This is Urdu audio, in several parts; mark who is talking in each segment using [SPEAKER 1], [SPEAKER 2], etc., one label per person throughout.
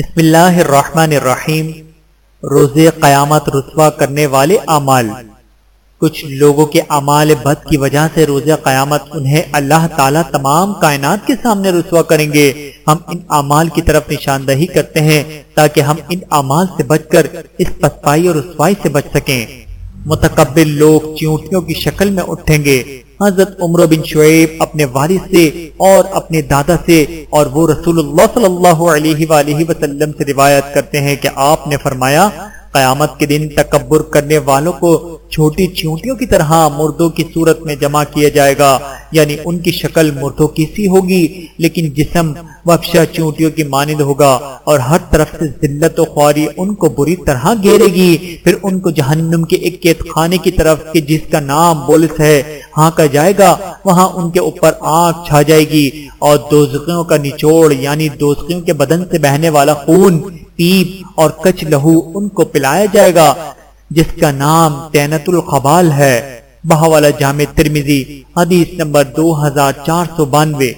[SPEAKER 1] بسم اللہ الرحمن الرحیم۔ روز قیامت رسوا کرنے والے اعمال۔ کچھ لوگوں کے اعمال بد کی وجہ سے روز قیامت انہیں اللہ تعالیٰ تمام کائنات کے سامنے رسوا کریں گے۔ ہم ان اعمال کی طرف نشاندہی کرتے ہیں تاکہ ہم ان اعمال سے بچ کر اس پسپائی اور رسوائی سے بچ سکیں۔ متقبل لوگ چیونٹیوں کی شکل میں اٹھیں گے۔ حضرت عمر بن شعیب اپنے والد سے اور اپنے دادا سے اور وہ رسول اللہ صلی اللہ علیہ وآلہ وسلم سے روایت کرتے ہیں کہ آپ نے فرمایا، قیامت کے دن تکبر کرنے والوں کو چھوٹی چونٹیوں کی طرح مردوں کی صورت میں جمع کیا جائے گا۔ یعنی ان کی شکل مردوں کی سی ہوگی، لیکن جسم وفشا چونٹیوں کی مانند ہوگا اور ہر طرف سے ذلت و خواری ان کو بری طرح گھیرے گی۔ پھر ان کو جہنم کے ایک قید خانے کی طرف کہ جس کا نام بولس ہے ہاں کا جائے گا، وہاں ان کے اوپر آنکھ چھا جائے گی اور دوزخیوں کا نچوڑ یعنی دوزخیوں کے بدن سے بہنے والا خون، پیپ اور کچ لہو ان کو پلایا جائے گا، جس کا نام تینت القبال ہے۔ بہوالا جامع ترمیزی حدیث نمبر دو ہزار چار سو بانوے۔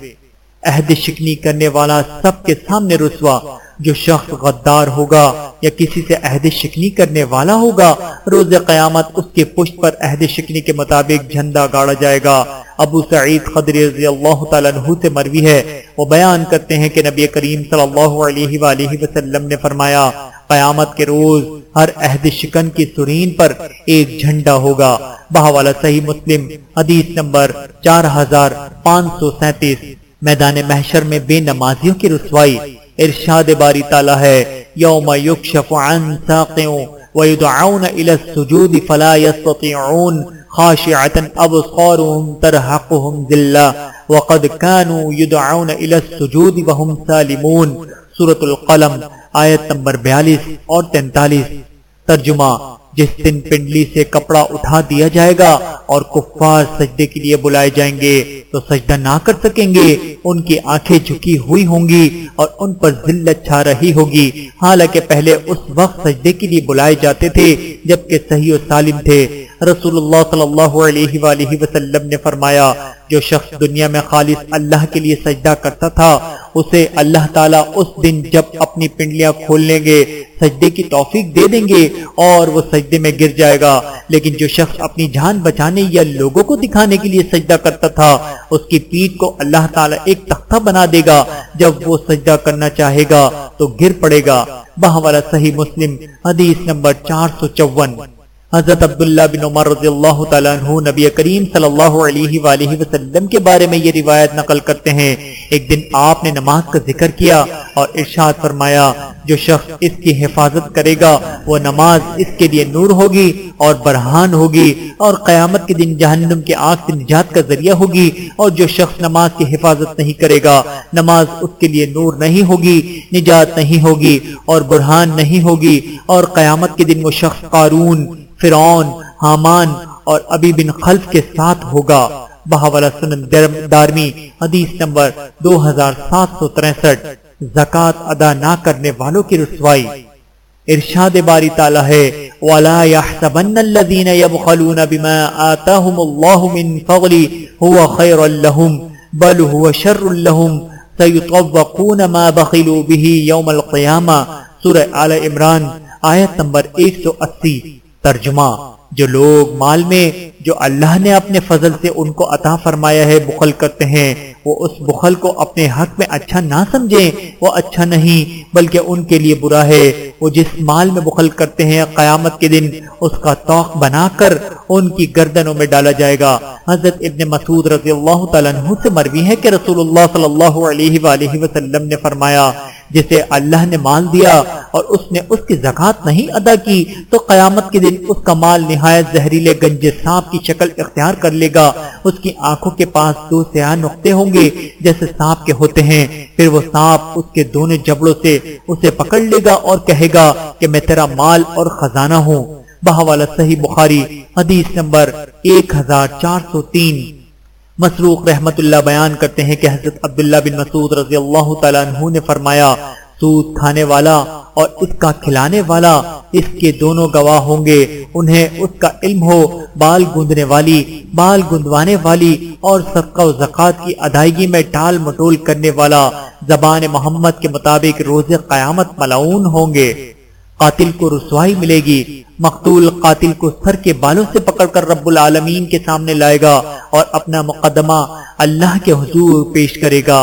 [SPEAKER 1] عہد شکنی کرنے والا سب کے سامنے رسوا جو شخص غدار ہوگا یا کسی سے عہد شکنی کرنے والا ہوگا، روز قیامت اس کے پشت پر عہد شکنی کے مطابق جھنڈا گاڑا جائے گا۔ ابو سعید خدری رضی اللہ تعالیٰ عنہ سے مروی ہے۔ وہ بیان کرتے ہیں کہ نبی کریم صلی اللہ علیہ وآلہ وسلم نے فرمایا، قیامت کے روز ہر عہد شکن کی سرین پر ایک جھنڈا ہوگا۔ بہوالا صحیح مسلم، حدیث نمبر چار ہزار پانچ سو سینتیس۔ میدان محشر میں بے نمازیوں کی رسوائی۔ ارشاد باری تعالی ہے، یوم یکشف عن ساقیوں ویدعون الى السجود فلا يستطيعون خاشعة ابصارهم ترحقهم ذلة وقد كانوا يدعون الى السجود وهم سالمون۔ سورة القلم، آیت نمبر بیالیس اور تینتالیس۔ ترجمہ جس دن پنڈلی سے کپڑا اٹھا دیا جائے گا اور کفار سجدے کے لیے بلائے جائیں گے، تو سجدہ نہ کر سکیں گے۔ ان کی آنکھیں جھکی ہوئی ہوں گی اور ان پر ذلت چھا رہی ہوگی۔ حالانکہ پہلے اس وقت سجدے کے لیے بلائے جاتے تھے، جبکہ صحیح و سالم تھے۔ رسول اللہ صلی اللہ علیہ وآلہ وسلم نے فرمایا، جو شخص دنیا میں خالص اللہ کے لیے سجدہ کرتا تھا، اسے اللہ تعالیٰ اس دن جب اپنی پنڈلیاں کھول لیں گے، سجدے کی توفیق دے دیں گے اور وہ سجدے میں گر جائے گا۔ لیکن جو شخص اپنی جان بچانے یا لوگوں کو دکھانے کے لیے سجدہ کرتا تھا، اس کی پیٹ کو اللہ تعالیٰ ایک تختہ بنا دے گا۔ جب وہ سجدہ کرنا چاہے گا تو گر پڑے گا۔ بہوالا صحیح مسلم، حدیث نمبر چار سو چون۔ حضرت عبداللہ بن عمر رضی اللہ تعالیٰ عنہ نبی کریم صلی اللہ علیہ وآلہ وسلم کے بارے میں یہ روایت نقل کرتے ہیں۔ ایک دن آپ نے نماز کا ذکر کیا اور ارشاد فرمایا، جو شخص اس کی حفاظت کرے گا، وہ نماز اس کے لیے نور ہوگی اور برہان ہوگی اور قیامت کے دن جہنم کے آنکھ سے نجات کا ذریعہ ہوگی اور جو شخص نماز کی حفاظت نہیں کرے گا، نماز اس کے لیے نور نہیں ہوگی، نجات نہیں ہوگی اور برہان نہیں ہوگی اور قیامت کے دن وہ شخص قارون فرعون، حامان اور ابی بن خلف کے ساتھ ہوگا۔ بہاولا سنن دارمی، حدیث نمبر دو ہزار سات سو تریسٹھ زکاة ادا نہ کرنے والوں کی رسوائی۔ ارشاد باری تعالی ہے، وَلَا يَحْسَبَنَّ الَّذِينَ يَبْخَلُونَ بِمَا آتَاهُمُ اللَّهُ مِن فَضْلِ هُوَ خَيْرًا لَهُمْ، بَلْ هُوَ شَرٌ لَهُمْ۔ سَيُطَوَّقُونَ مَا بَخِلُوا بِهِ يَوْمَ الْقِيَامَةِ۔ سورہ آل عمران، آیت نمبر 180 ترجمہ، جو لوگ مال میں، جو اللہ نے اپنے فضل سے ان کو عطا فرمایا ہے، بخل کرتے ہیں، وہ اس بخل کو اپنے حق میں اچھا نہ سمجھیں، وہ اچھا نہیں، بلکہ ان کے لیے برا ہے۔ وہ جس مال میں بخل کرتے ہیں، قیامت کے دن اس کا توق بنا کر ان کی گردنوں میں ڈالا جائے گا۔ حضرت ابن مسعود رضی اللہ تعالیٰ عنہ سے مروی ہے کہ رسول اللہ صلی اللہ علیہ وآلہ وسلم نے فرمایا جسے اللہ نے مال دیا اور اس نے اس کی زکاة نہیں ادا کی، تو قیامت کے دن اس کا مال نہایت زہریلے گنج سانپ کی شکل اختیار کر لے گا۔ اس کی آنکھوں کے پاس دو سیاہ نقطے ہوں گے جیسے سانپ کے ہوتے ہیں۔ پھر وہ سانپ اس کے دونوں جبڑوں سے اسے پکڑ لے گا اور کہے گا کہ میں تیرا مال اور خزانہ ہوں۔ بہوالا صحیح بخاری، حدیث نمبر ایک ہزار چار سو تین۔ مسروق رحمت اللہ بیان کرتے ہیں کہ حضرت عبداللہ بن مسعود رضی اللہ تعالیٰ عنہ نے فرمایا، سود کھانے والا اور اس کا کھلانے والا اس کے دونوں گواہ ہوں گے، انہیں اس کا علم ہو، بال گندنے والی، بال گندوانے والی اور صدقہ و زکات کی ادائیگی میں ٹال مٹول کرنے والا زبان محمد کے مطابق روز قیامت ملعون ہوں گے۔ قاتل کو رسوائی ملے گی۔ مقتول قاتل کو سر کے بالوں سے پکڑ کر رب العالمین کے سامنے لائے گا اور اپنا مقدمہ اللہ کے حضور پیش کرے گا۔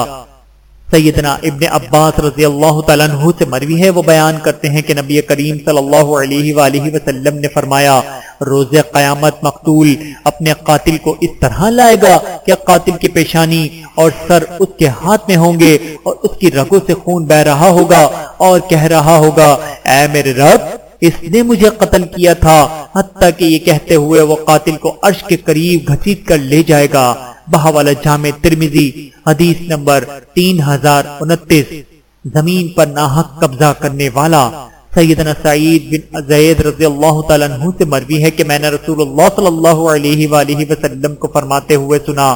[SPEAKER 1] سیدنا ابن عباس رضی اللہ تعالیٰ عنہ سے مروی ہے۔ وہ بیان کرتے ہیں کہ نبی کریم صلی اللہ علیہ وآلہ وسلم نے فرمایا، روز قیامت مقتول اپنے قاتل کو اس طرح لائے گا کہ قاتل کی پیشانی اور سر اس کے ہاتھ میں ہوں گے اور اس کی رگوں سے خون بہ رہا ہوگا اور کہہ رہا ہوگا، اے میرے رب، اس نے مجھے قتل کیا تھا، حتیٰ کہ یہ کہتے ہوئے وہ قاتل کو عرش کے قریب گھسیٹ کر لے جائے گا۔ بہوالا جامع ترمیزی حدیث نمبر تین ہزار انتیس۔ زمین پر ناحق قبضہ کرنے والا سیدنا سعید بن زید رضی اللہ تعالیٰ عنہ سے مروی ہے کہ میں نے رسول اللہ صلی اللہ علیہ وآلہ وسلم کو فرماتے ہوئے سنا۔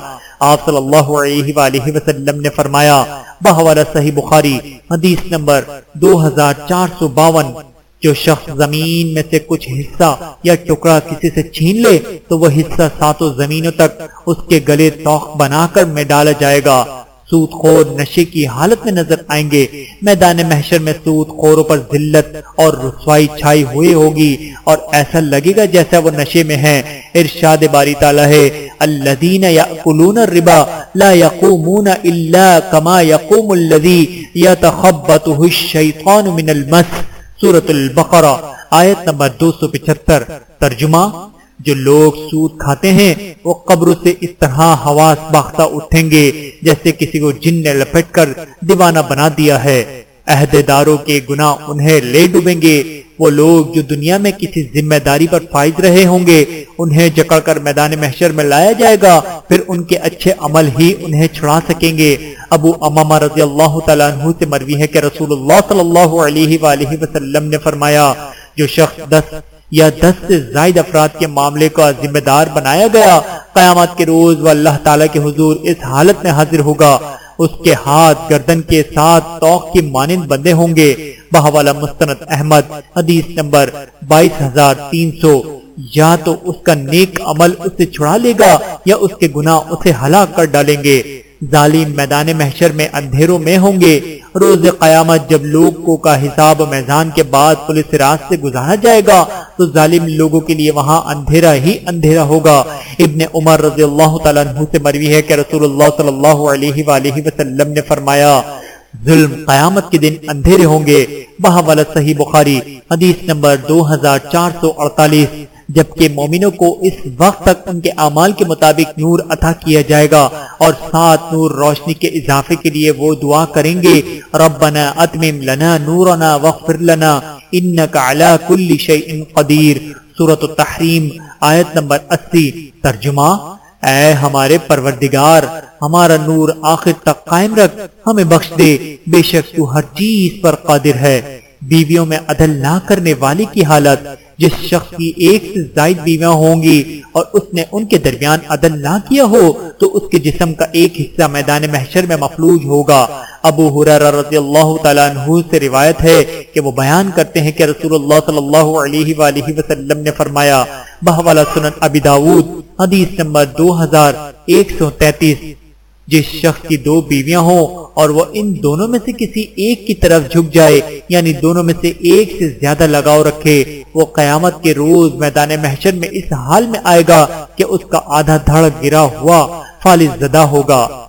[SPEAKER 1] آپ صلی اللہ علیہ وآلہ وسلم نے فرمایا بہوالا صحیح بخاری، حدیث نمبر دو ہزار چار سو باون۔ جو شخص زمین میں سے کچھ حصہ یا ٹکڑا کسی سے چھین لے، تو وہ حصہ ساتوں زمینوں تک اس کے گلے توخ بنا کر میں ڈالا جائے گا۔ سود خور نشے کی حالت میں نظر آئیں گے۔ میدان محشر میں سود خوروں پر ذلت اور رسوائی چھائی ہوئی ہوگی اور ایسا لگے گا جیسا وہ نشے میں ہے ارشاد باری تعالیٰ ہے، الذین یأکلون الربا لا یقومون الا کما یقوم الذی یتخبطه الشیطان من المس۔ سورت البقرہ، آیت نمبر دو سو پچھتر۔ ترجمہ، جو لوگ سود کھاتے ہیں، وہ قبر سے اس طرح حواس باختہ اٹھیں گے جیسے کسی کو جن نے لپٹ کر دیوانہ بنا دیا ہے۔ عہدے داروں کے گناہ انہیں لے ڈوبیں گے۔ وہ لوگ جو دنیا میں کسی ذمہ داری پر فائد رہے ہوں گے، انہیں جکڑ کر میدان محشر میں لایا جائے گا، پھر ان کے اچھے عمل ہی انہیں چھڑا سکیں گے۔ ابو امامہ رضی اللہ تعالیٰ عنہ سے مروی ہے کہ رسول اللہ صلی اللہ علیہ وآلہ وسلم نے فرمایا، جو شخص دس یا دس سے زائد افراد کے معاملے کا ذمہ دار بنایا گیا، قیامت کے روز وہ اللہ تعالیٰ کے حضور اس حالت میں حاضر ہوگا۔ اس کے ہاتھ گردن کے ساتھ توق کی مانند بندے ہوں گے۔ بہوالا مستند احمد، حدیث نمبر بائیس ہزار تین سو، یا تو اس کا نیک عمل اسے چھڑا لے گا یا اس کے گناہ اسے ہلاک کر ڈالیں گے۔ ظالم میدان محشر میں اندھیروں میں ہوں گے۔ روز قیامت جب لوگ کا حساب میزان کے بعد پولیس راز سے گزارا جائے گا، تو ظالم لوگوں کے لیے وہاں اندھیرا ہی اندھیرا ہوگا۔ ابن عمر رضی اللہ تعالیٰ عنہ سے مروی ہے کہ رسول اللہ صلی اللہ علیہ وآلہ وسلم نے فرمایا، ظلم قیامت کے دن اندھیرے ہوں گے۔ بہا صحیح بخاری، حدیث نمبر دو ہزار چار سو اڑتالیس، جبکہ مومنوں کو اس وقت تک ان کے اعمال کے مطابق نور عطا کیا جائے گا اور ساتھ نور روشنی کے اضافے کے لیے وہ دعا کریں گے، ربنا اتمم لنا نورنا وغفر لنا، انکا علا کل شیء قدیر۔ سورة التحریم، آیت نمبر اسی، ترجمہ اے ہمارے پروردگار، ہمارا نور آخر تک قائم رکھ، ہمیں بخش دے۔ بے شک تو ہر چیز پر قادر ہے۔ بیویوں میں عدل نہ کرنے والے کی حالت، جس شخص کی ایک سے زائد بیویاں ہوں گی اور اس نے ان کے درمیان عدل نہ کیا ہو، تو اس کے جسم کا ایک حصہ میدان محشر میں مفلوج ہوگا۔ ابو حرار رضی اللہ تعالیٰ عنہ سے روایت ہے کہ وہ بیان کرتے ہیں کہ رسول اللہ صلی اللہ علیہ وآلہ وسلم نے فرمایا، بہوالا سنن ابی داود، حدیث نمبر دو ہزار ایک سو تینتیس۔ جس شخص کی دو بیویاں ہوں اور وہ ان دونوں میں سے کسی ایک کی طرف جھک جائے یعنی دونوں میں سے ایک سے زیادہ لگاؤ رکھے، وہ قیامت کے روز میدان محشر میں اس حال میں آئے گا کہ اس کا آدھا دھڑ گرا ہوا فالص زدہ ہوگا۔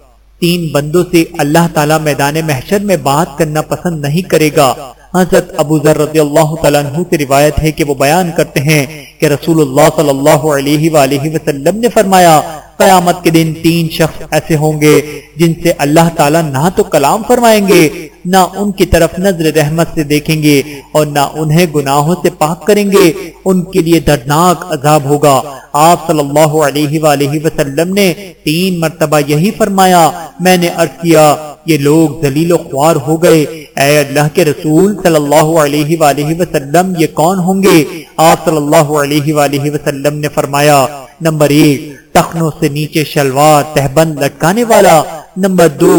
[SPEAKER 1] تین بندوں سے اللہ تعالیٰ میدان محشر میں بات کرنا پسند نہیں کرے گا۔ حضرت ابو ذر رضی اللہ تعالیٰ عنہ سے روایت ہے کہ وہ بیان کرتے ہیں کہ رسول اللہ صلی اللہ علیہ وآلہ وسلم نے فرمایا قیامت کے دن تین شخص ایسے ہوں گے جن سے اللہ تعالیٰ نہ تو کلام فرمائیں گے، نہ ان کی طرف نظر رحمت سے دیکھیں گے اور نہ انہیں گناہوں سے پاک کریں گے۔ ان کے لیے دردناک عذاب ہوگا۔ آپ صلی اللہ علیہ وآلہ وسلم نے تین مرتبہ یہی فرمایا، میں نے عرض کیا، یہ لوگ ذلیل و خوار ہو گئے۔ اے اللہ کے رسول صلی اللہ علیہ وآلہ وسلم، یہ کون ہوں گے؟ آپ صلی اللہ علیہ وآلہ وسلم نے فرمایا، نمبر ایک تخنوں سے نیچے شلوار تہبند لٹکانے والا نمبر دو،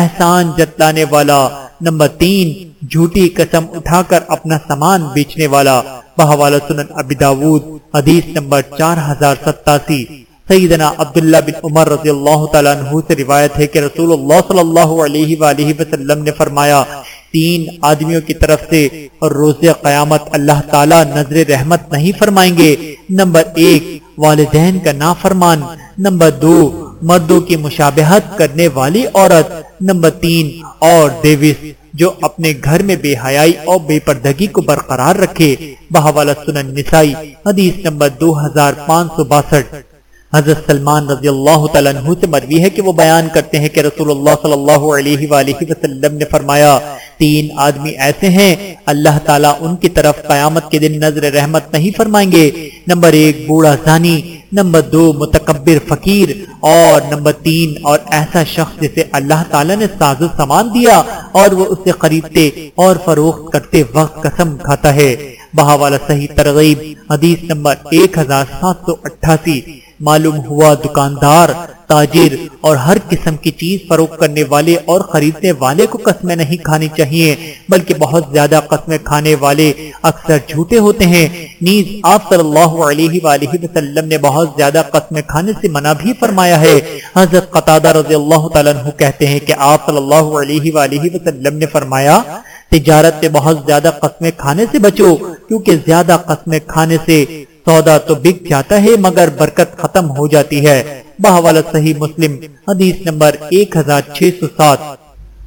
[SPEAKER 1] احسان جتلانے والا نمبر تین، جھوٹی قسم اٹھا کر اپنا سامان بیچنے والا۔ بحوالہ سنن ابی داود، حدیث نمبر چار ہزار ستاسی۔ سیدنا عبداللہ بن عمر رضی اللہ تعالیٰ عنہ سے روایت ہے کہ رسول اللہ صلی اللہ علیہ وآلہ وسلم نے فرمایا، تین آدمیوں کی طرف سے اور روز قیامت اللہ تعالیٰ نظر رحمت نہیں فرمائیں گے۔ نمبر ایک والدین کا نافرمان. نمبر دو، مردوں کی مشابہت کرنے والی عورت. نمبر تین، اور دیوس، جو اپنے گھر میں بے حیائی اور بے پردگی کو برقرار رکھے. بہوالا سنن نسائی، حدیث نمبر دو ہزار پانچ سو باسٹھ۔ حضرت سلمان رضی اللہ تعالیٰ عنہ سے مروی ہے کہ وہ بیان کرتے ہیں کہ رسول اللہ صلی اللہ علیہ وآلہ وسلم نے فرمایا، تین آدمی ایسے ہیں، اللہ تعالیٰ ان کی طرف قیامت کے دن نظر رحمت نہیں فرمائیں گے۔ نمبر ایک، بوڑھا زانی۔ نمبر دو، متکبر فقیر۔ اور نمبر تین، اور ایسا شخص جسے اللہ تعالیٰ نے ساز و سامان دیا اور وہ اسے خریدتے اور فروخت کرتے وقت قسم کھاتا ہے۔ بہاوالا صحیح ترغیب، حدیث نمبر ایک ہزار سات سو اٹھاسی۔ معلوم ہوا دکاندار، تاجر اور ہر قسم کی چیز فروخت کرنے والے اور خریدنے والے کو قسمیں نہیں کھانی چاہیے، بلکہ بہت زیادہ قسمیں کھانے والے اکثر جھوٹے ہوتے ہیں۔ نیز آپ صلی اللہ علیہ وآلہ وسلم نے بہت زیادہ قسمیں کھانے سے منع بھی فرمایا ہے۔ حضرت قطادہ رضی اللہ تعالیٰ عنہ کہتے ہیں کہ آپ صلی اللہ علیہ وآلہ وسلم نے فرمایا، تجارت میں بہت زیادہ قسمیں کھانے سے بچو، کیونکہ زیادہ قسمیں کھانے سے سودا تو بک جاتا ہے مگر برکت ختم ہو جاتی ہے۔ بہوالا صحیح مسلم، حدیث نمبر ایک ہزار چھ سو سات۔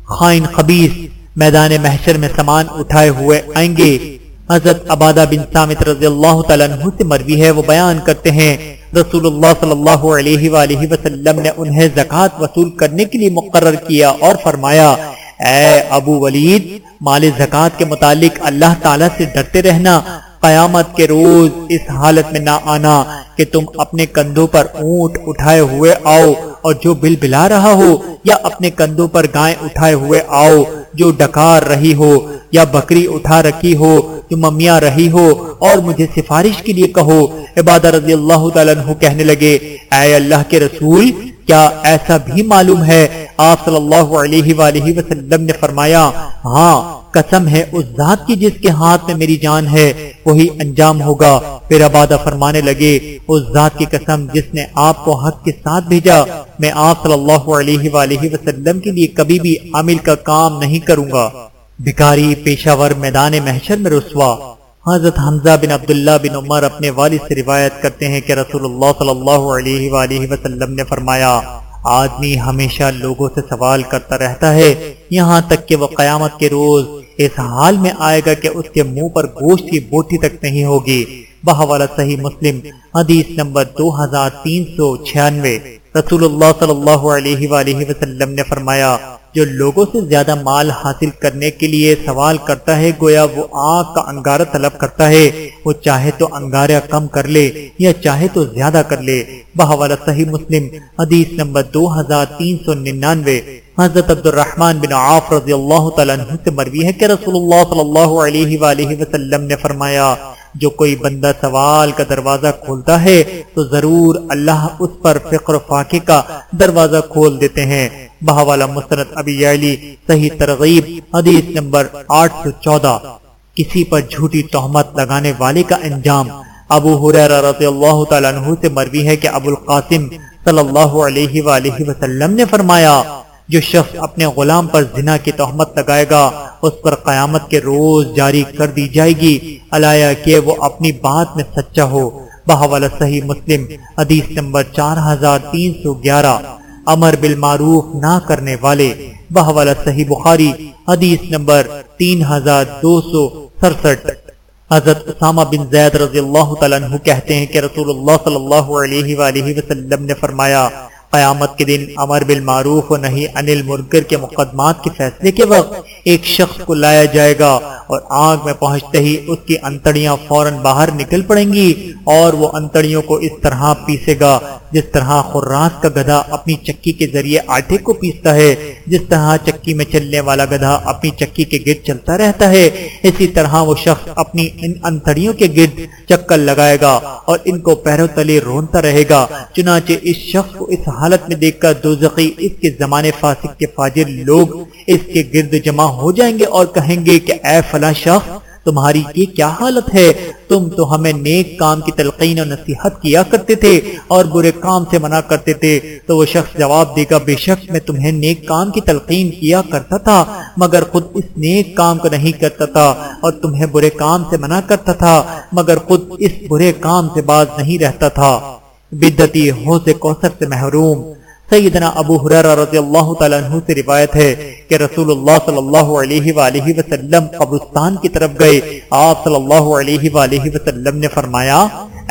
[SPEAKER 1] خائن خبیص میدان محشر میں سامان اٹھائے ہوئے آئیں گے۔ حضرت عبادہ بن سامت رضی اللہ تعالیٰ عنہ سے مروی ہے، وہ بیان کرتے ہیں۔ رسول اللہ صلی اللہ علیہ وآلہ وسلم نے انہیں زکاة وصول کرنے کے لیے مقرر کیا اور فرمایا، اے ابو ولید، مال زکاة کے متعلق اللہ تعالیٰ سے ڈرتے رہنا۔ قیامت کے روز اس حالت میں نہ آنا کہ تم اپنے کندھوں پر اونٹ اٹھائے ہوئے آؤ اور جو بل بلا رہا ہو یا اپنے کندھوں پر گائیں اٹھائے ہوئے آؤ، جو ڈکار رہی ہو یا بکری اٹھا رکھی ہو، جو ممیاں رہی ہو اور مجھے سفارش کے لیے کہو۔ عبادہ رضی اللہ تعالیٰ عنہ کہنے لگے، اے اللہ کے رسول، کیا ایسا بھی معلوم ہے آپ صلی اللہ علیہ وآلہ وسلم نے فرمایا ہاں قسم ہے اس ذات کی جس کے ہاتھ میں میری جان ہے، وہی انجام ہوگا۔ پھر عبادہ فرمانے لگے، اس ذات کی قسم جس نے آپ کو حق کے ساتھ بھیجا، میں آپ صلی اللہ علیہ وآلہ وسلم کے لیے کبھی بھی عمل کا کام نہیں کروں گا۔ بھکاری پیشاور میدان محشر میں رسوا۔ حضرت حمزہ بن عبداللہ بن عمر اپنے والد سے روایت کرتے ہیں کہ رسول اللہ صلی اللہ علیہ وآلہ وسلم نے فرمایا آدمی ہمیشہ لوگوں سے سوال کرتا رہتا ہے، یہاں تک کہ وہ قیامت کے روز اس حال میں آئے گا کہ اس کے منہ پر گوشت کی بوٹی تک نہیں ہوگی۔ بہوالا صحیح مسلم، حدیث نمبر دو ہزار تین سو چھیانوے۔ رسول اللہ صلی اللہ علیہ وآلہ وسلم نے فرمایا جو لوگوں سے زیادہ مال حاصل کرنے کے لیے سوال کرتا ہے، گویا وہ آگ کا انگارہ طلب کرتا ہے۔ وہ چاہے تو انگارہ کم کر لے یا چاہے تو زیادہ کر لے۔ بہوالا صحیح مسلم، حدیث نمبر دو ہزار تین سو ننانوے۔ حضرت عبد الرحمن بن عاف رضی اللہ تعالیٰ عنہ سے مروی ہے کہ رسول اللہ صلی اللہ علیہ وآلہ وسلم نے فرمایا جو کوئی بندہ سوال کا دروازہ کھولتا ہے، تو ضرور اللہ اس پر فقر فاقے کا دروازہ کھول دیتے ہیں۔ بہوالا مستند ابی علی، صحیح ترغیب، حدیث نمبر آٹھ سو چودہ۔ کسی پر جھوٹی تہمت لگانے والے کا انجام۔ ابو حریرہ رضی اللہ تعالیٰ عنہ سے مروی ہے کہ ابو القاسم صلی اللہ علیہ وآلہ وسلم نے فرمایا جو شخص اپنے غلام پر زنا کی تہمت لگائے گا، اس پر قیامت کے روز جاری کر دی جائے گی۔ علایا کہ وہ اپنی بات میں سچا ہو۔ بہوالا صحیح مسلم، حدیث نمبر چار ہزار تین سو گیارہ۔ امر بالمعروف نہ کرنے والے۔ بہوالا صحیح بخاری، حدیث نمبر تین ہزار دو سو سڑسٹھ۔ حضرت اسامہ بن زید رضی اللہ تعالیٰ عنہ کہتے ہیں کہ رسول اللہ صلی اللہ علیہ وآلہ وسلم نے فرمایا قیامت کے دن امر بالمعروف و نہیں انل مرگر کے مقدمات کے فیصلے کے وقت ایک شخص کو لایا جائے گا اور آگ میں پہنچتے ہی اس کی انتڑیاں فوراً باہر نکل پڑیں گی اور وہ انتڑیوں کو اس طرح پیسے گا، جس طرح خراس کا گدھا اپنی چکی کے ذریعے آٹے کو پیستا ہے، جس طرح چکی میں چلنے والا گدھا اپنی چکی کے گرد چلتا رہتا ہے۔ اسی طرح وہ شخص اپنی ان انتڑیوں کے گرد چکر لگائے گا اور ان کو پیرو تلے رونتا رہے گا، چنانچہ اس شخص کو اس حالت میں دیکھ کر دوزخی، اس کے زمانے فاسق کے فاجر لوگ اس کے گرد جمع ہو جائیں گے اور کہیں گے کہ اے فلاں شخص تمہاری یہ کیا حالت ہے؟ تم تو ہمیں نیک کام کی تلقین و نصیحت کیا کرتے تھے اور برے کام سے منع کرتے تھے، تو وہ شخص جواب دے گا، بے شک میں تمہیں نیک کام کی تلقین کیا کرتا تھا، مگر خود اس نیک کام کو نہیں کرتا تھا اور تمہیں برے کام سے منع کرتا تھا، مگر خود اس برے کام سے باز نہیں رہتا تھا۔ بدتی ہو کوثر سے محروم. سیدنا ابو حرارہ رضی اللہ تعالیٰ عنہ سے روایت ہے کہ رسول اللہ صلی اللہ علیہ وآلہ وسلم قبرستان کی طرف گئے. آپ صلی اللہ علیہ وآلہ وسلم نے فرمایا،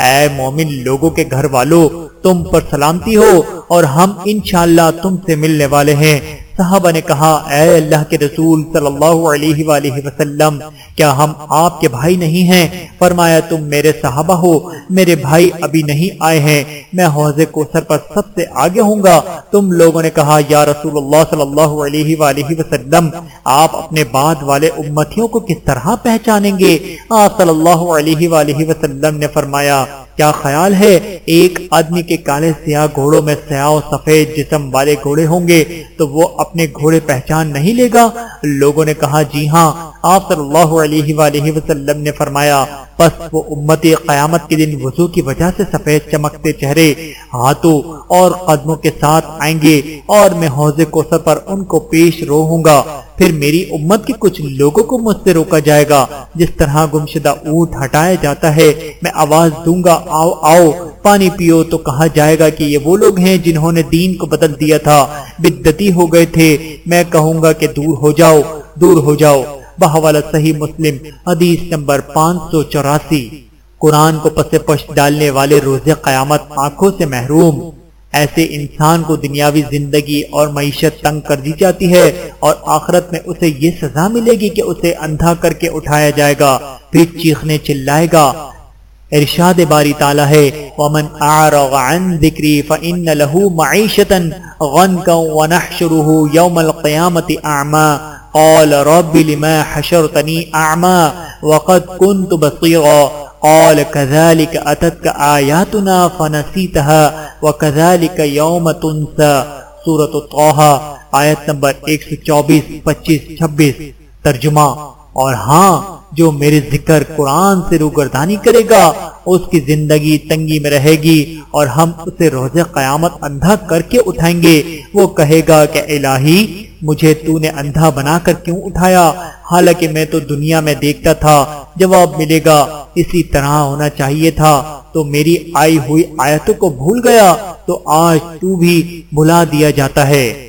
[SPEAKER 1] اے مومن لوگوں کے گھر والوں تم پر سلامتی ہو اور ہم انشاءاللہ تم سے ملنے والے ہیں. صحابہ نے کہا، اے اللہ کے رسول صلی اللہ علیہ وآلہ وسلم، کیا ہم آپ کے بھائی نہیں ہیں؟ فرمایا، تم میرے صحابہ ہو، میرے بھائی ابھی نہیں آئے ہیں، میں حوض کوثر پر سب سے آگے ہوں گا۔ تم لوگوں نے کہا، یا رسول اللہ صلی اللہ علیہ وآلہ وسلم، آپ اپنے بعد والے امتیوں کو کس طرح پہچانیں گے؟ آپ صلی اللہ علیہ وآلہ وسلم نے فرمایا کیا خیال ہے؟ ایک آدمی کے کالے سیاہ گھوڑوں میں سیاہ و سفید جسم والے گھوڑے ہوں گے تو وہ اپنے گھوڑے پہچان نہیں لے گا؟ لوگوں نے کہا جی ہاں آپ صلی اللہ علیہ وآلہ وسلم نے فرمایا پس وہ امت قیامت کے دن وضو کی وجہ سے سفید چمکتے چہرے، ہاتھوں اور قدموں کے ساتھ آئیں گے اور میں حوض کوثر پر ان کو پیش رو ہوں گا۔ پھر میری امت کے کچھ لوگوں کو مجھ سے روکا جائے گا۔ جس طرح گمشدہ اونٹ ہٹایا جاتا ہے، میں آواز دوں گا، آؤ آؤ، پانی پیو۔ تو کہا جائے گا کہ یہ وہ لوگ ہیں جنہوں نے دین کو بدل دیا تھا۔ بدتی ہو گئے تھے۔ میں کہوں گا کہ دور ہو جاؤ، دور ہو جاؤ۔ بحوالہ صحیح مسلم، حدیث نمبر پانچ سو چوراسی۔ قرآن کو پس پش ڈالنے والے روز قیامت آنکھوں سے محروم۔ ایسے انسان کو دنیاوی زندگی اور معیشت تنگ کر دی جاتی ہے اور آخرت میں اسے یہ سزا ملے گی کہ اسے اندھا کر کے اٹھایا جائے گا، پھر چیخنے چلائے گا۔ ارشاد باری تعالی ہے، ومن اعرض عن ذکری فإن له معیشتا غنکا ونحشره یوم القیامت اعما قال رب لما حشرتنی اعما وقد كنت بصیغا قال كذلك اتتك آیاتنا فنسيتها وكذلك يوم تنسى. سورة الطوحہ آیت نمبر 124 25 26 ترجمہ. اور ہاں جو میرے ذکر قرآن سے روگردانی کرے گا اس کی زندگی تنگی میں رہے گی اور ہم اسے روز قیامت اندھا کر کے اٹھائیں گے۔ وہ کہے گا کہ الہی، مجھے تو نے اندھا بنا کر کیوں اٹھایا؟ حالانکہ میں تو دنیا میں دیکھتا تھا، جواب ملے گا، اسی طرح ہونا چاہیے تھا۔ تو میری آئی ہوئی آیتوں کو بھول گیا، تو آج تو بھی بھلا دیا جاتا ہے۔